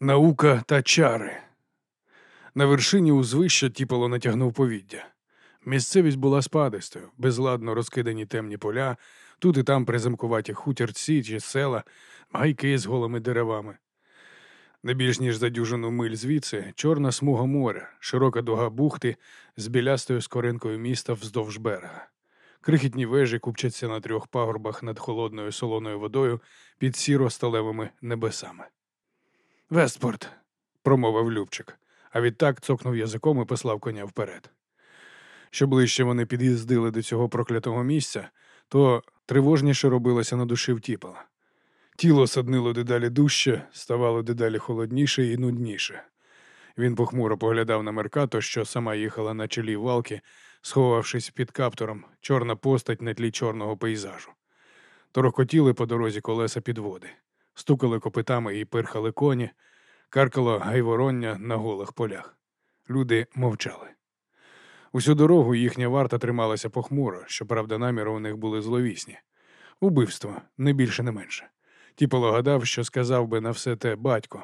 Наука та чари. На вершині узвища тіпало натягнув повіддя. Місцевість була спадистою, безладно розкидані темні поля, тут і там приземкуваті хутірці чи села, гайки з голими деревами. Не більш ніж за дюжину миль звідси чорна смуга моря, широка дуга бухти з білястою скоринкою міста вздовж берега. Крихітні вежі купчаться на трьох пагорбах над холодною солоною водою під сіро-сталевими небесами. Вестпорт, промовив Любчик, а відтак цокнув язиком і послав коня вперед. Що ближче вони під'їздили до цього проклятого місця, то тривожніше робилося на душі втіпала. Тіло саднило дедалі дужче, ставало дедалі холодніше і нудніше. Він похмуро поглядав на Меркато, що сама їхала на чолі валки, сховавшись під каптором, чорна постать на тлі чорного пейзажу. Торохкотіли по дорозі колеса підводи, стукали копитами і пирхали коні, каркало гайвороння на голих полях. Люди мовчали. Усю дорогу їхня варта трималася похмуро, щоправда, наміри у них були зловісні. Убивство, не більше, не менше. Тіполо гадав, що сказав би на все те батько.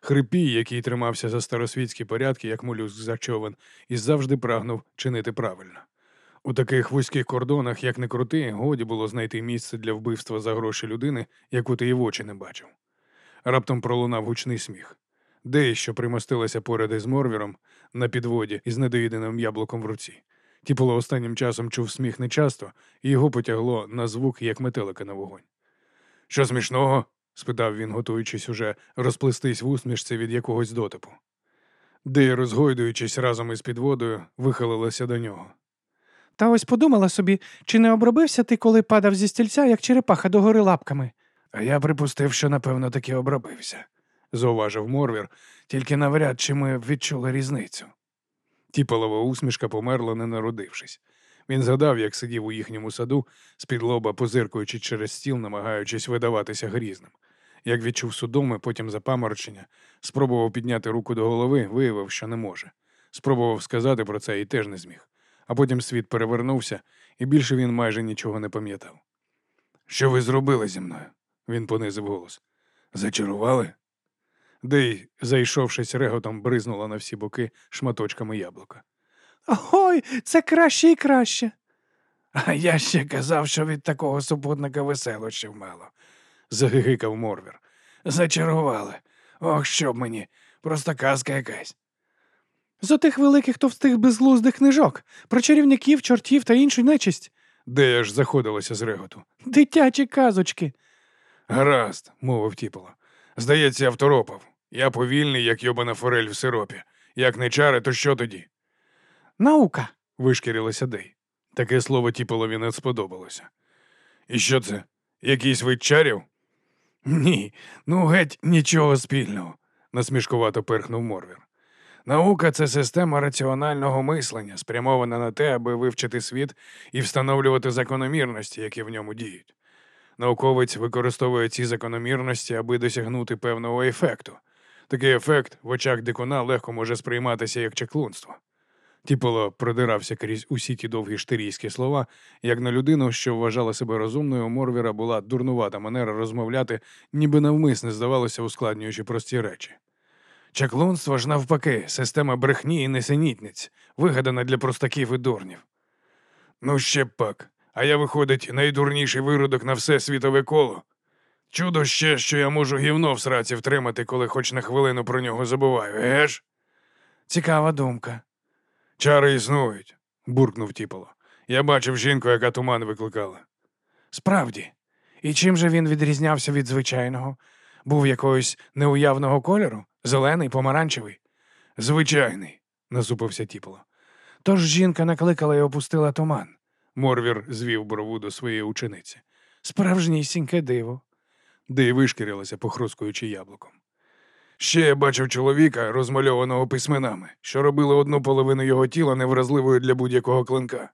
Хрипій, який тримався за старосвітські порядки, як молюск за човен, і завжди прагнув чинити правильно. У таких вузьких кордонах, як не крути, годі було знайти місце для вбивства за гроші людини, яку ти і в очі не бачив. Раптом пролунав гучний сміх. Дей, що примостилася поряд із Морвіром на підводі із недоїденим яблуком в руці. Тіполо останнім часом чув сміх нечасто, і його потягло на звук, як метелика на вогонь. Що смішного? спитав він, готуючись уже розплестись в усмішці від якогось дотипу. Дей, розгойдуючись разом із підводою, вихилилася до нього. Та ось подумала собі, чи не обробився ти, коли падав зі стільця, як черепаха догори лапками. А я припустив, що напевно таки обробився, зауважив Морвір, тільки навряд чи ми відчули різницю. Тіпалова усмішка померла, не народившись. Він згадав, як сидів у їхньому саду, з-під лоба позиркуючи через стіл, намагаючись видаватися грізним. Як відчув судоми, потім запаморочення, спробував підняти руку до голови, виявив, що не може. Спробував сказати про це і теж не зміг. А потім світ перевернувся, і більше він майже нічого не пам'ятав. Що ви зробили зі мною? Він понизив голос. Зачарували? Дей, зайшовшись реготом, бризнула на всі боки шматочками яблука. Ой, це краще і краще. А я ще казав, що від такого супутника веселощів мало, загигикав Морвір. Зачарували. Ох, що б мені, просто казка якась. З отих великих товстих безглуздих книжок про чарівників, чортів та іншу нечисть. Де ж заходилося з реготу? Дитячі казочки. Гаразд, мовив Тіпола. Здається, я второпав. Я повільний, як йобана форель в сиропі. Як не чари, то що тоді? Наука. вишкірилася Дей. Таке слово Тіполові не сподобалося. І що це? Якийсь вид чарів? Ні, ну геть нічого спільного, насмішкувато перхнув Морвір. Наука це система раціонального мислення, спрямована на те, аби вивчити світ і встановлювати закономірності, які в ньому діють. Науковець використовує ці закономірності, аби досягнути певного ефекту. Такий ефект в очах дикуна легко може сприйматися як чеклунство. Тіполо продирався крізь усі ті довгі штирійські слова, як на людину, що вважала себе розумною, Морвіра була дурнувата манера розмовляти, ніби навмисне здавалося, ускладнюючи прості речі. Чаклунство ж навпаки, система брехні і несенітниць, вигадана для простаків і дурнів. Ну, ще б пак, а я, виходить, найдурніший виродок на все світове коло. Чудо ще, що я можу гівно в сраці втримати, коли хоч на хвилину про нього забуваю, еж? Цікава думка. Чари існують, буркнув Тіполо. Я бачив жінку, яка туман викликала. Справді, і чим же він відрізнявся від звичайного? Був якогось неуявного кольору? Зелений, помаранчевий? Звичайний, насупився Тіполо. Тож жінка накликала і опустила туман. Морвір звів брову до своєї учениці. Справжнісіньке диво. Дей вишкірилася, похрускуючи яблуком. Ще я бачив чоловіка, розмальованого письменами, що робили одну половину його тіла невразливою для будь-якого клинка.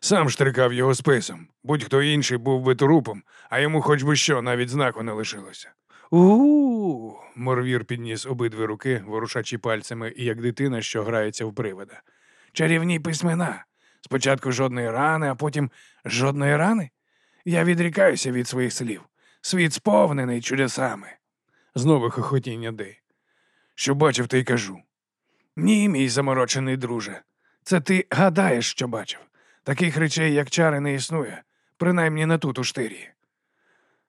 Сам штрикав його списом. Будь-хто інший був би трупом, а йому хоч би що, навіть знаку не лишилося. У. Морвір підніс обидві руки, ворушачи пальцями, як дитина, що грається в привида. Чарівні письмена. Спочатку жодної рани, а потім жодної рани. Я відрікаюся від своїх слів. Світ сповнений чудесами. Знову хохотіння Дей. Що бачив, те й кажу. Ні, мій заморочений друже. Це ти гадаєш, що бачив. Таких речей, як чари, не існує, принаймні не тут у штирі,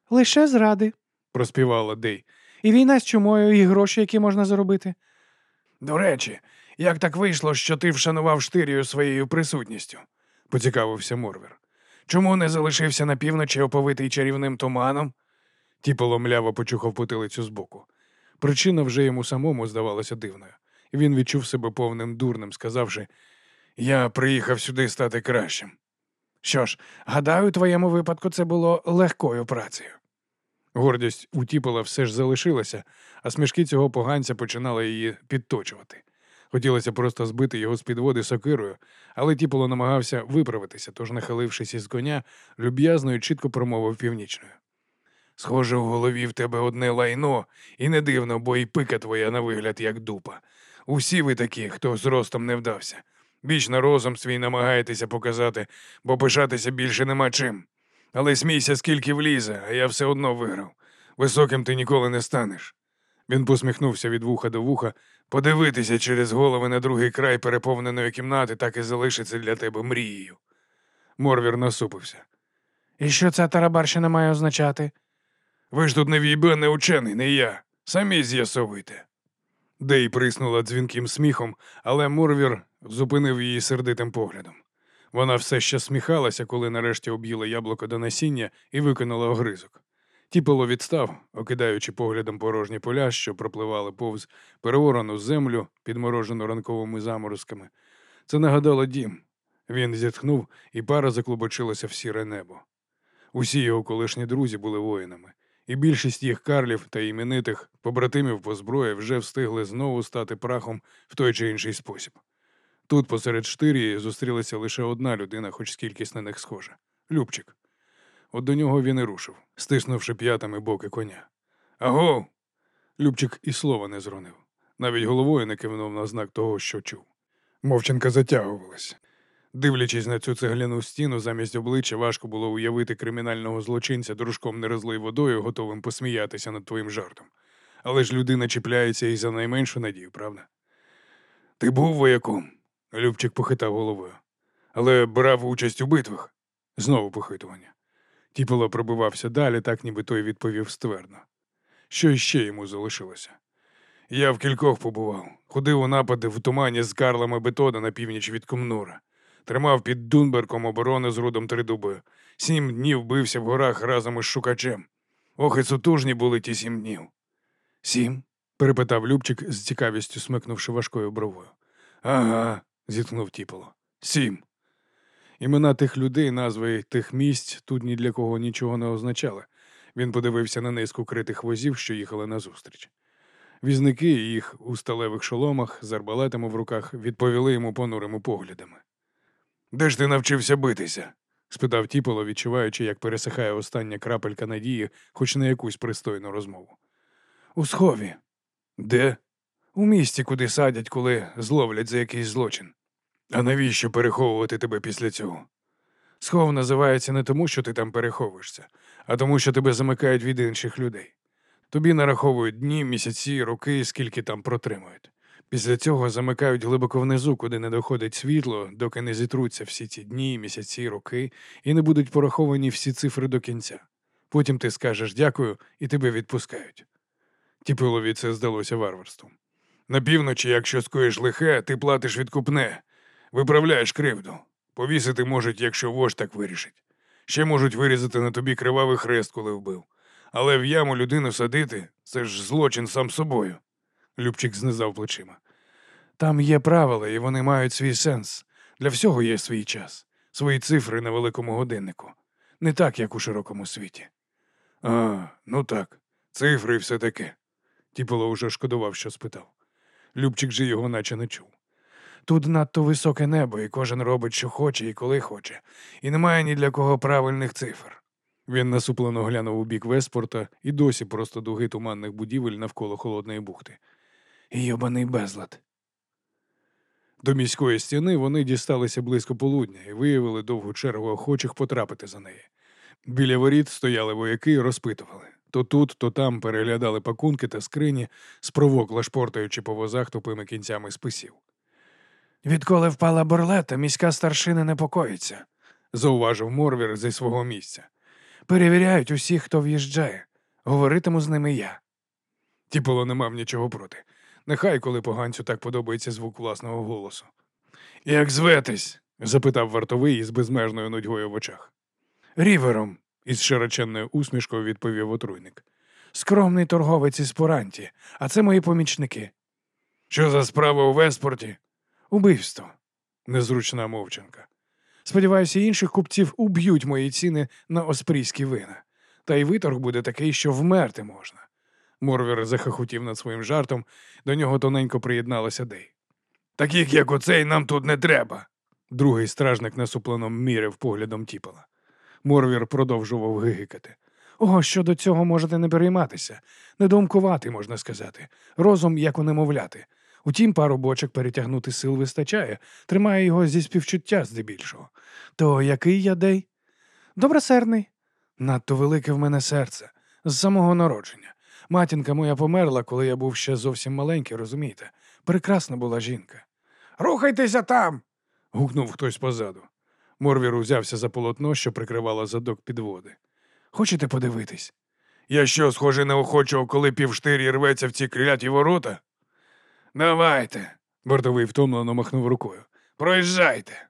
Лише зради. Проспівала Дей. І війна з чумою, і гроші, які можна заробити. До речі, як так вийшло, що ти вшанував штирію своєю присутністю? поцікавився Морвер. Чому не залишився на півночі оповитий чарівним туманом? Тіпало мляво почухав потилицю збоку. Причина вже йому самому здавалася дивною, він відчув себе повним дурним, сказавши Я приїхав сюди стати кращим. Що ж, гадаю, у твоєму випадку це було легкою працею. Гордість у Тіпола все ж залишилася, а смішки цього поганця починали її підточувати. Хотілося просто збити його з під води сокирою, але Тіполо намагався виправитися, тож, нахилившись із коня, люб'язно і чітко промовив північною. Схоже, у голові в тебе одне лайно, і не дивно, бо і пика твоя на вигляд, як дупа. Усі ви такі, хто з ростом не вдався. Вічно розум свій намагаєтеся показати, бо пишатися більше нема чим. Але смійся, скільки влізе, а я все одно виграв. Високим ти ніколи не станеш. Він посміхнувся від вуха до вуха. Подивитися через голови на другий край переповненої кімнати так і залишиться для тебе мрією. Морвір насупився. І що ця тарабарщина має означати? Ви ж тут не війбе, не учений, не я. Самі з'ясовуйте. Дей приснула дзвінким сміхом, але Морвір зупинив її сердитим поглядом. Вона все ще сміхалася, коли нарешті об'їла яблуко до насіння і виконала огризок. Тіпило відстав, окидаючи поглядом порожні поля, що пропливали повз переорану землю, підморожену ранковими заморозками. Це нагадало дім. Він зітхнув, і пара заклубочилася в сіре небо. Усі його колишні друзі були воїнами, і більшість їх карлів та іменитих побратимів по зброї вже встигли знову стати прахом в той чи інший спосіб. Тут, посеред штирії, зустрілася лише одна людина, хоч скількись на них схожа Любчик. От до нього він і рушив, стиснувши п'ятами боки коня. Аго! Любчик і слова не зронив. Навіть головою не кивнув на знак того, що чув. Мовчанка затягувалась. Дивлячись на цю цегляну стіну, замість обличчя важко було уявити кримінального злочинця дружком нерозлий водою, готовим посміятися над твоїм жартом. Але ж людина чіпляється і за найменшу надію, правда? Ти був вояком? Любчик похитав головою. Але брав участь у битвах. Знову похитування. Тіпало пробивався далі, так ніби той відповів ствердно. Що іще йому залишилося? Я в кількох побував, ходив у напади в тумані з Карлами Бетода на північ від Комнура, тримав під Дунберком оборони з рудом Тридуби. Сім днів бився в горах разом із шукачем. Ох, і сутужні були ті сім днів. Сім? перепитав Любчик з цікавістю смикнувши важкою бровою. Ага, зітхнув Тіполо. Сім. Імена тих людей, назви тих місць тут ні для кого нічого не означали. Він подивився на низку критих возів, що їхали назустріч. Візники їх у сталевих шоломах з арбалетами в руках відповіли йому понурими поглядами. Де ж ти навчився битися? спитав Тіполо, відчуваючи, як пересихає остання крапелька надії, хоч на якусь пристойну розмову. У схові. Де? У місті, куди садять, коли зловлять за якийсь злочин. А навіщо переховувати тебе після цього? Схов називається не тому, що ти там переховуєшся, а тому, що тебе замикають від інших людей. Тобі нараховують дні, місяці, роки, скільки там протримують. Після цього замикають глибоко внизу, куди не доходить світло, доки не зітруться всі ці дні, місяці, роки, і не будуть пораховані всі цифри до кінця. Потім ти скажеш дякую і тебе відпускають. Тіпилові це здалося варварством. На півночі, якщо скоїш лихе, ти платиш відкупне, виправляєш кривду. Повісити можуть, якщо вождь так вирішить. Ще можуть вирізати на тобі кривавий хрест, коли вбив. Але в яму людину садити це ж злочин сам собою. Любчик знизав плечима. Там є правила, і вони мають свій сенс. Для всього є свій час, свої цифри на великому годиннику. Не так, як у широкому світі. А, ну так, цифри і все таке. Тіполо уже шкодував, що спитав. Любчик же його наче не чув. Тут надто високе небо, і кожен робить, що хоче і коли хоче, і немає ні для кого правильних цифр. Він насуплено глянув у бік Веспорта і досі просто дуги туманних будівель навколо холодної бухти. Йобаний безлад. До міської стіни вони дісталися близько полудня і виявили довгу чергу охочих потрапити за неї. Біля воріт стояли вояки і розпитували То тут, то там переглядали пакунки та скрині, спровокла шпортаючи по возах тупими кінцями списів. Відколи впала борлета, міська старшина непокоїться. Зауважив Морвір зі свого місця. Перевіряють усіх, хто в'їжджає. Говоритиму з ними я. Тіполо не мав нічого проти. Нехай, коли поганцю так подобається звук власного голосу. Як зветесь? запитав вартовий із безмежною нудьгою в очах. Рівером, Із широченною усмішкою відповів отруйник. скромний торговець із Поранті, а це мої помічники. Що за справа у Веспорті? Убивство. Незручна мовчанка. Сподіваюся, інших купців уб'ють мої ціни на оспрійські вина. Та й виторг буде такий, що вмерти можна. Морвір захохотів над своїм жартом, до нього тоненько приєдналася Дей. Таких, як оцей, нам тут не треба. Другий стражник насуплено міряв поглядом тіпала. Морвір продовжував гигикати. О, щодо цього можете не перейматися. Недумкувати, можна сказати. Розум, як у немовляти. Утім, пару бочок перетягнути сил вистачає, тримає його зі співчуття здебільшого. То який я дей? Добросердний. Надто велике в мене серце. З самого народження. Матінка моя померла, коли я був ще зовсім маленький, розумієте? Прекрасна була жінка. Рухайтеся там. гукнув хтось позаду. Морвір узявся за полотно, що прикривало задок підводи. Хочете подивитись? Я що, схожий на охочого, коли півштирі рветься в ці кляті ворота? Давайте. Бортовий втомлено махнув рукою. Проїжджайте.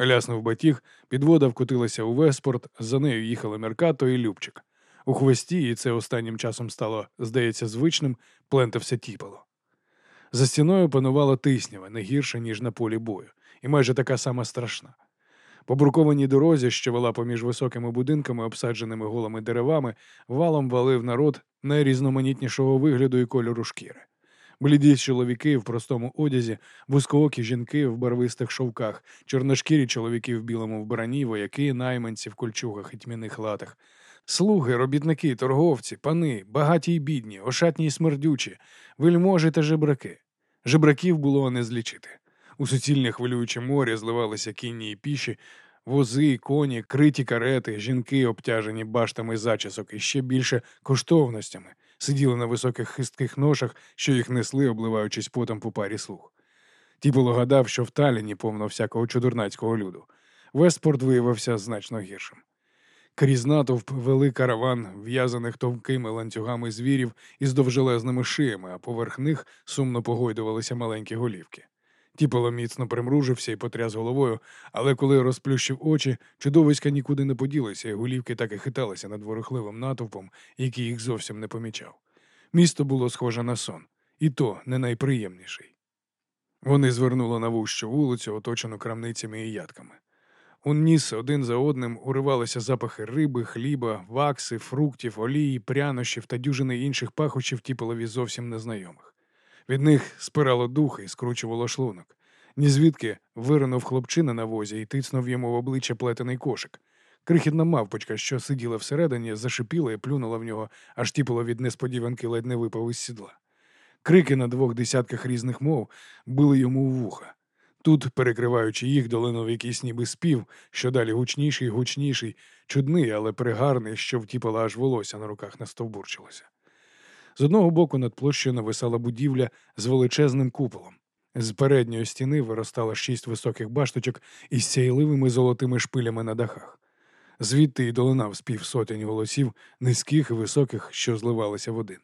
Ляснув батіг, підвода вкотилася у Веспорт, за нею їхали Меркато і Любчик. У хвості, і це останнім часом стало, здається, звичним, плентався тіпало. За стіною панувала тиснява, не гірша, ніж на полі бою, і майже така сама страшна. По брукованій дорозі, що вела поміж високими будинками, обсадженими голими деревами, валом валив народ найрізноманітнішого вигляду і кольору шкіри. Бліді чоловіки в простому одязі, вузькоокі жінки в барвистих шовках, чорношкірі чоловіки в білому вбранні, вояки, найманці в кольчугах і тьмяних латах, слуги, робітники, торговці, пани, багаті й бідні, ошатні й смердючі, вельможі та жебраки. Жебраків було не злічити. У суцільне хвилююче морі зливалися кінні і піші, вози, коні, криті карети, жінки, обтяжені баштами зачісок і ще більше коштовностями, сиділи на високих хистких ношах, що їх несли, обливаючись потом по парі слуг. Тіпало гадав, що в Таліні повно всякого чудурнацького люду. Вестпорт виявився значно гіршим. Крізь натовп вели караван, в'язаних товкими ланцюгами звірів із довжелезними шиями, а поверх них сумно погойдувалися маленькі голівки. Тіпало міцно примружився і потряс головою, але коли розплющив очі, чудовиська нікуди не поділися, і голівки так і хиталися над ворохливим натовпом, який їх зовсім не помічав. Місто було схоже на сон, і то не найприємніший. Вони звернули на вущу вулицю, оточену крамницями і ядками. У ніс один за одним уривалися запахи риби, хліба, вакси, фруктів, олії, прянощів та дюжини інших пахощів тіпалові зовсім незнайомих. Від них спирало дух і скручувало шлунок. Нізвідки виринув хлопчина на возі і тицнув йому в обличчя плетений кошик. Крихітна мавпочка, що сиділа всередині, зашипіла і плюнула в нього, аж тіпало від несподіванки ледь не випав із сідла. Крики на двох десятках різних мов били йому в вуха. Тут, перекриваючи їх, долинув якийсь ніби спів, що далі гучніший, гучніший, чудний, але пригарний, що втіпала аж волосся на руках настовбурчилося. З одного боку над площею нависала будівля з величезним куполом. З передньої стіни виростало шість високих башточок із сяйливими золотими шпилями на дахах. Звідти й долинав спів сотень голосів, низьких і високих, що зливалися в один.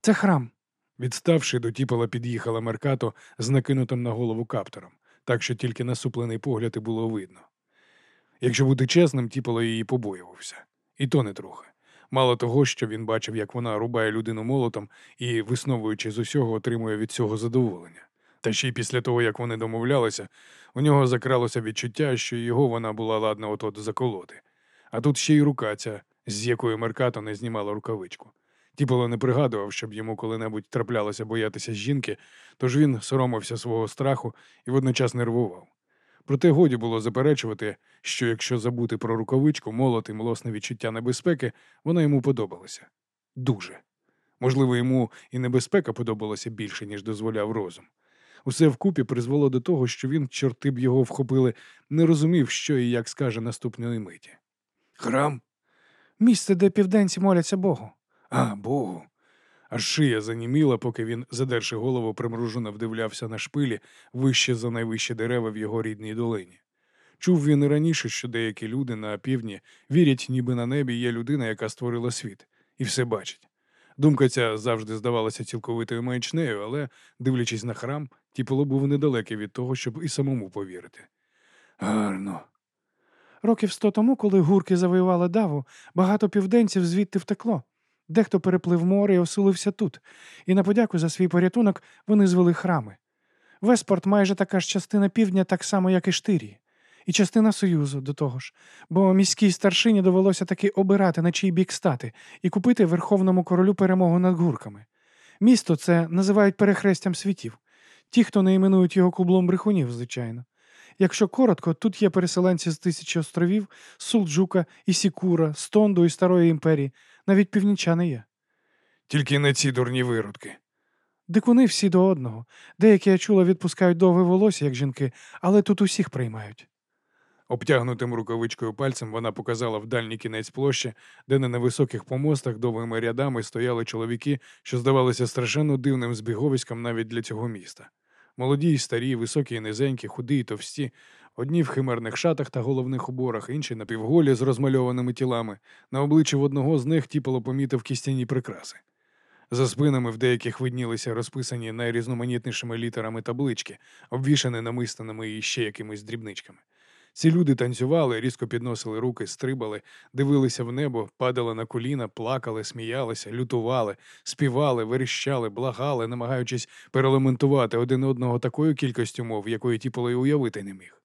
Це храм. Відставши, до тіпола під'їхала Меркато з накинутим на голову каптором, так що тільки насуплений погляд і було видно. Якщо бути чесним, тіполо її побоювався. І то не трохи. Мало того, що він бачив, як вона рубає людину молотом і, висновуючи з усього, отримує від цього задоволення. Та ще й після того, як вони домовлялися, у нього закралося відчуття, що його вона була ладна от-от заколоти. А тут ще й рука ця, з якої Меркато не знімала рукавичку. Тіполо не пригадував, щоб йому коли-небудь траплялося боятися жінки, тож він соромився свого страху і водночас нервував. Проте годі було заперечувати, що якщо забути про рукавичку, молот і млосне відчуття небезпеки, вона йому подобалася. Дуже. Можливо, йому і небезпека подобалася більше, ніж дозволяв розум. Усе вкупі призвело до того, що він, чорти б його вхопили, не розумів, що і як скаже наступної миті. Храм? Місце, де південці моляться Богу. А, Богу. Аж шия заніміла, поки він, задерши голову, примружено вдивлявся на шпилі вище за найвищі дерева в його рідній долині. Чув він і раніше, що деякі люди на півдні вірять, ніби на небі є людина, яка створила світ, і все бачить. Думка ця завжди здавалася цілковитою маячнею, але, дивлячись на храм, Тіпало був недалекий від того, щоб і самому повірити. Гарно. Років сто тому, коли гурки завоювали даву, багато південців звідти втекло. Дехто переплив море і оселився тут, і на подяку за свій порятунок вони звели храми. Веспорт майже така ж частина півдня, так само, як і Штирії, і частина Союзу до того ж, бо міській старшині довелося таки обирати на чий бік стати і купити верховному королю перемогу над гурками. Місто це називають перехрестям світів. Ті, хто не іменують його кублом брехунів, звичайно. Якщо коротко, тут є переселенці з тисячі островів, Сулджука, Ісікура, Стонду і Старої імперії, навіть північани є. Тільки не ці дурні виродки. Дикуни всі до одного. Деякі я чула відпускають довге волосся, як жінки, але тут усіх приймають. Обтягнутим рукавичкою пальцем вона показала в дальній кінець площі, де на невисоких помостах довгими рядами стояли чоловіки, що здавалися страшенно дивним збіговиськом навіть для цього міста. Молоді й старі, високі й низенькі, худі й товсті, одні в химерних шатах та головних уборах, інші напівголі з розмальованими тілами. На обличчі в одного з них тіпало помітив кістяні прикраси. За спинами в деяких виднілися розписані найрізноманітнішими літерами таблички, обвішані намистаними і ще якимись дрібничками. Ці люди танцювали, різко підносили руки, стрибали, дивилися в небо, падали на коліна, плакали, сміялися, лютували, співали, верещали, благали, намагаючись перелементувати один одного такою кількістю мов, якої тіполо й уявити не міг.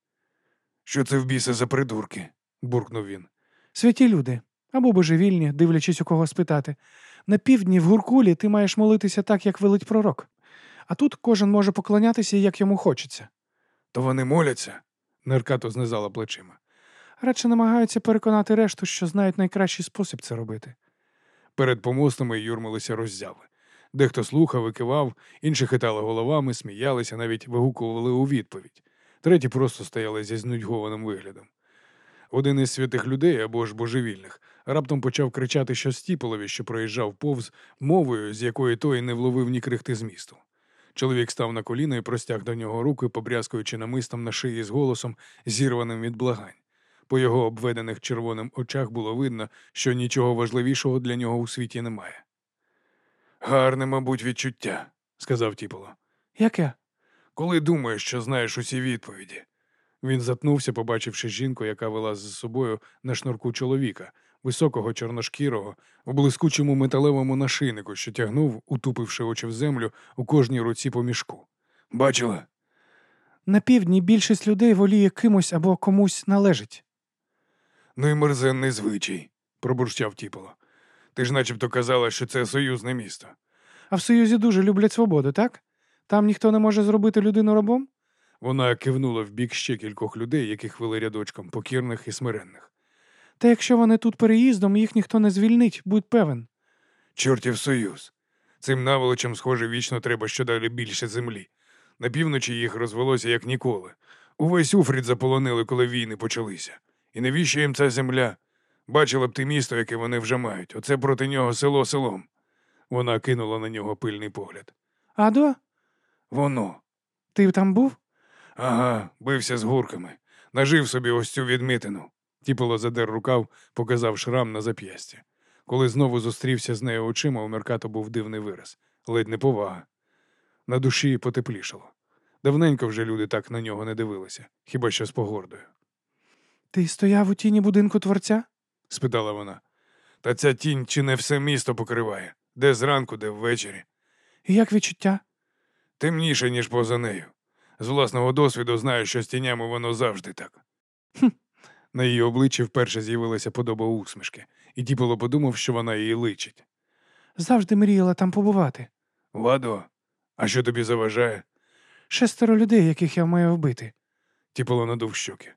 Що це в біса за придурки? буркнув він. Святі люди або божевільні, дивлячись у кого спитати. На півдні в гуркулі ти маєш молитися так, як велить пророк. А тут кожен може поклонятися, як йому хочеться. То вони моляться? Неркато знизала плечима. Радше намагаються переконати решту, що знають найкращий спосіб це робити. Перед помостами юрмилися роззяви. Дехто слухав і кивав, інші хитали головами, сміялися, навіть вигукували у відповідь. Треті просто стояли зі знудьгованим виглядом. Один із святих людей або ж божевільних раптом почав кричати щось Стіполові, що проїжджав повз мовою, з якої той не вловив ні крихти змісту. Чоловік став на коліна і простяг до нього руки, побрязкуючи намистом на шиї з голосом, зірваним від благань. По його обведених червоним очах було видно, що нічого важливішого для нього у світі немає. Гарне, мабуть, відчуття, сказав Тіполо. Яке? Коли думаєш, що знаєш усі відповіді. Він затнувся, побачивши жінку, яка вела з собою на шнурку чоловіка, високого чорношкірого, у блискучому металевому нашийнику, що тягнув, утупивши очі в землю у кожній руці по мішку. Бачила? На півдні більшість людей воліє кимось або комусь належить. Ну і мерзенний звичай, пробурчав Тіполо. Ти ж начебто казала, що це союзне місто. А в Союзі дуже люблять свободу, так? Там ніхто не може зробити людину рабом? Вона кивнула в бік ще кількох людей, яких вели рядочком, покірних і смиренних. Та якщо вони тут переїздом, їх ніхто не звільнить, будь певен. Чортів союз. Цим наволочем, схоже, вічно треба щодалі більше землі. На півночі їх розвелося як ніколи. Увесь Уфрід заполонили, коли війни почалися. І навіщо їм ця земля? Бачила б ти місто, яке вони вже мають. Оце проти нього село селом. Вона кинула на нього пильний погляд. Адо, Воно. ти там був? Ага, бився з гурками. Нажив собі ось цю відмітину. Тіполо задер рукав, показав шрам на зап'ясті. Коли знову зустрівся з нею очима, у Меркато був дивний вираз, ледь не повага. На душі потеплішало. Давненько вже люди так на нього не дивилися, хіба що з погордою. Ти стояв у тіні будинку творця? спитала вона. Та ця тінь чи не все місто покриває, де зранку, де ввечері. І як відчуття? Темніше, ніж поза нею. З власного досвіду знаю, що з тінями воно завжди так. Хм. На її обличчі вперше з'явилася подоба усмішки, і Діполо подумав, що вона її личить. Завжди мріяла там побувати. Ладо, а що тобі заважає? Шестеро людей, яких я маю вбити. Тіполо надув щоки.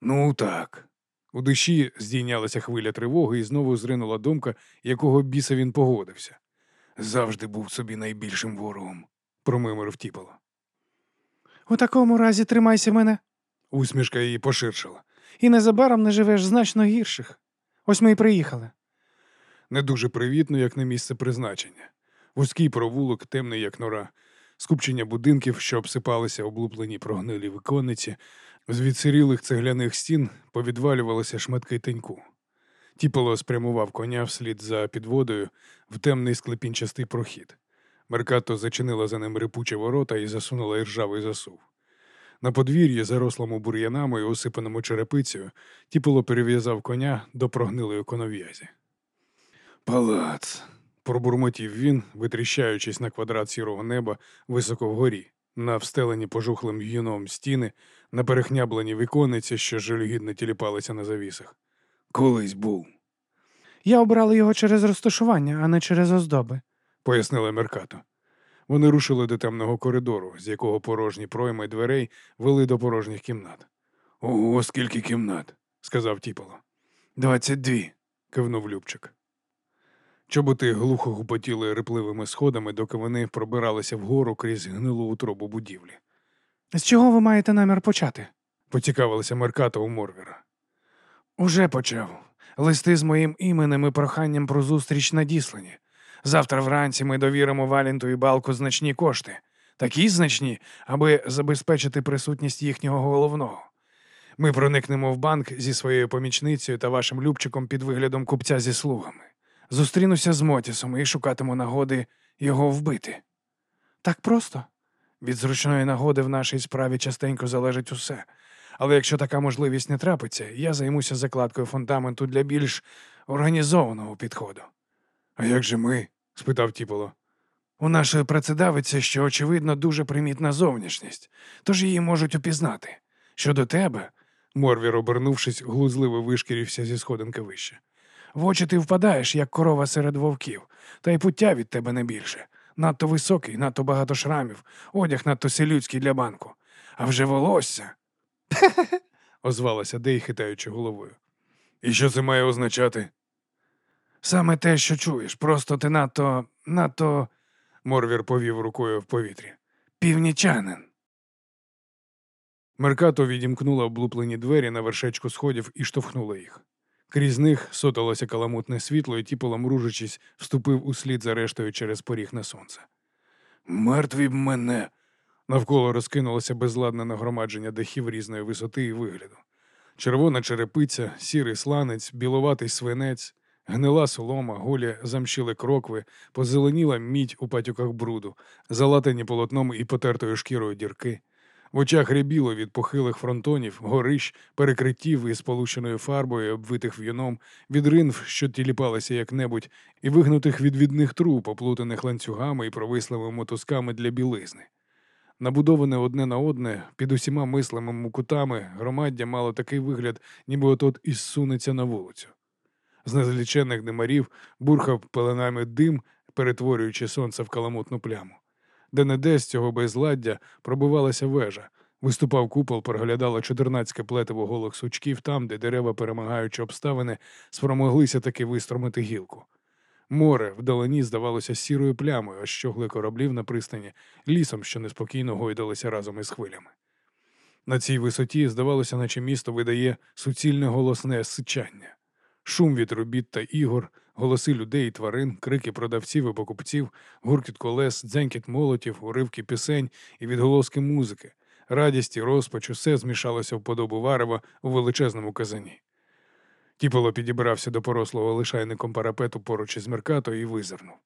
Ну, так. У душі здійнялася хвиля тривоги і знову зринула думка, якого біса він погодився. Завжди був собі найбільшим ворогом, промимирив Тіполо. У такому разі тримайся мене, Усмішка її поширшила. і незабаром не живеш значно гірших. Ось ми й приїхали. Не дуже привітно, як на місце призначення. Вузький провулок, темний, як нора, скупчення будинків, що обсипалися облуплені прогнилі виконниці, з відсирілих цегляних стін повідвалювалися шматки теньку. Тіпало спрямував коня вслід за підводою в темний склепінчастий прохід. Меркато зачинила за ним рипучі ворота і засунула іржавий засув. На подвір'ї, зарослому бур'янами і осипаному черепицею, тіпало перев'язав коня до прогнилої конов'язі. Палац. пробурмотів він, витріщаючись на квадрат сірого неба високо вгорі, на встелені пожухлим юном стіни, на перехняблені віконниці, що жалюгідно тіліпалися на завісах. Колись був, Я обрала його через розташування, а не через оздоби. Пояснила Меркато. Вони рушили до темного коридору, з якого порожні пройми дверей вели до порожніх кімнат. Ого, скільки кімнат, сказав Тіпало. Двадцять дві, кивнув Любчик. Чоботи глухо гупотіли рипливими сходами, доки вони пробиралися вгору крізь гнилу утробу будівлі. З чого ви маєте намір почати? Поцікавилися Меркато у Морвіра. Уже почав. Листи з моїм іменем і проханням про зустріч надіслані. Завтра вранці ми довіримо Валінту і балку значні кошти, такі значні, аби забезпечити присутність їхнього головного. Ми проникнемо в банк зі своєю помічницею та вашим любчиком під виглядом купця зі слугами. Зустрінуся з Мотісом і шукатиму нагоди його вбити. Так просто. Від зручної нагоди в нашій справі частенько залежить усе. Але якщо така можливість не трапиться, я займуся закладкою фундаменту для більш організованого підходу. А як же ми? спитав Тіполо. У нашої працедавиці, що, очевидно, дуже примітна зовнішність, тож її можуть упізнати. Щодо тебе, Морвір, обернувшись, глузливо вишкірився зі сходинки вище. в очі ти впадаєш, як корова серед вовків, та й пуття від тебе не більше. Надто високий, надто багато шрамів, одяг надто селюдський для банку. А вже волосся. озвалася Дей, хитаючи головою. І що це має означати? Саме те, що чуєш, просто ти надто, надто Морвір повів рукою в повітрі. північанин. Меркато відімкнула облуплені двері на вершечку сходів і штовхнула їх. Крізь них соталося каламутне світло, і тіпола, мружачись, вступив услід за рештою через поріг на сонце. Мертві б мене. Навколо розкинулося безладне нагромадження дахів різної висоти і вигляду. Червона черепиця, сірий сланець, біловатий свинець, гнила солома, голі замщили крокви, позеленіла мідь у патюках бруду, залатані полотном і потертою шкірою дірки. В очах рябіло від похилих фронтонів, горищ, перекриттів із полущеною фарбою, обвитих в'юном, від ринв, що тіліпалися як-небудь, і вигнутих відвідних труб, оплутаних ланцюгами і провислими мотузками для білизни. Набудоване одне на одне, під усіма мислимими кутами, громаддя мало такий вигляд, ніби отот із сунеться на вулицю. З незлічених димарів бурхав пеленами дим, перетворюючи сонце в каламутну пляму. Де не де з цього безладдя пробивалася вежа. Виступав купол, проглядало чотирнацьке плетиво голих сучків там, де дерева, перемагаючи обставини, спромоглися таки вистромити гілку. Море вдалині здавалося сірою плямою, а щогли кораблів на пристані, лісом, що неспокійно гойдалися разом із хвилями. На цій висоті, здавалося, наче місто видає суцільне голосне сичання. Шум від робіт та ігор, голоси людей і тварин, крики продавців і покупців, гуркіт колес, дзенькіт молотів, уривки пісень і відголоски музики, радість і розпач усе змішалося в подобу варева у величезному казані. Тіполо підібрався до порослого лишайником парапету поруч із Меркато і визирнув.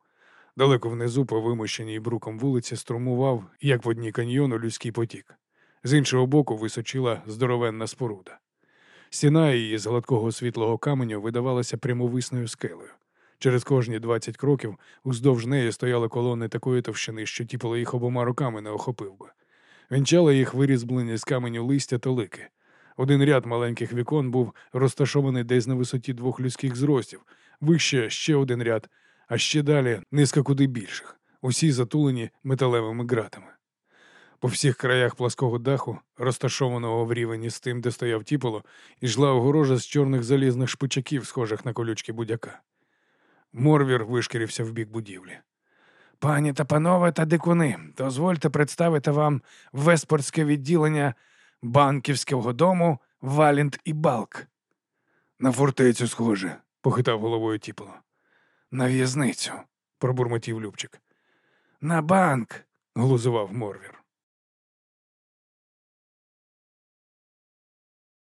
Далеко внизу, по вимощеній бруком вулиці, струмував, як в одній каньйону, людський потік. З іншого боку височила здоровенна споруда. Стіна її з гладкого світлого каменю видавалася прямовисною скелею. Через кожні двадцять кроків уздовж неї стояли колони такої товщини, що тіпало їх обома руками не охопив би. Вінчали їх вирізблені з каменю листя та лики. Один ряд маленьких вікон був розташований десь на висоті двох людських зростів, вище ще один ряд, а ще далі низка куди більших, усі затулені металевими ґратами. По всіх краях плаского даху, розташованого в рівені з тим, де стояв тіполо, йшла огорожа з чорних залізних шпичаків, схожих на колючки будяка. Морвір вишкірився в бік будівлі. Пані та панове та дикуни, дозвольте представити вам веспортське відділення банківського дому Валінт і Балк. На фортецю схоже, похитав головою тіполо. На в'язницю, пробурмотів Любчик. На банк, глузував Морвір.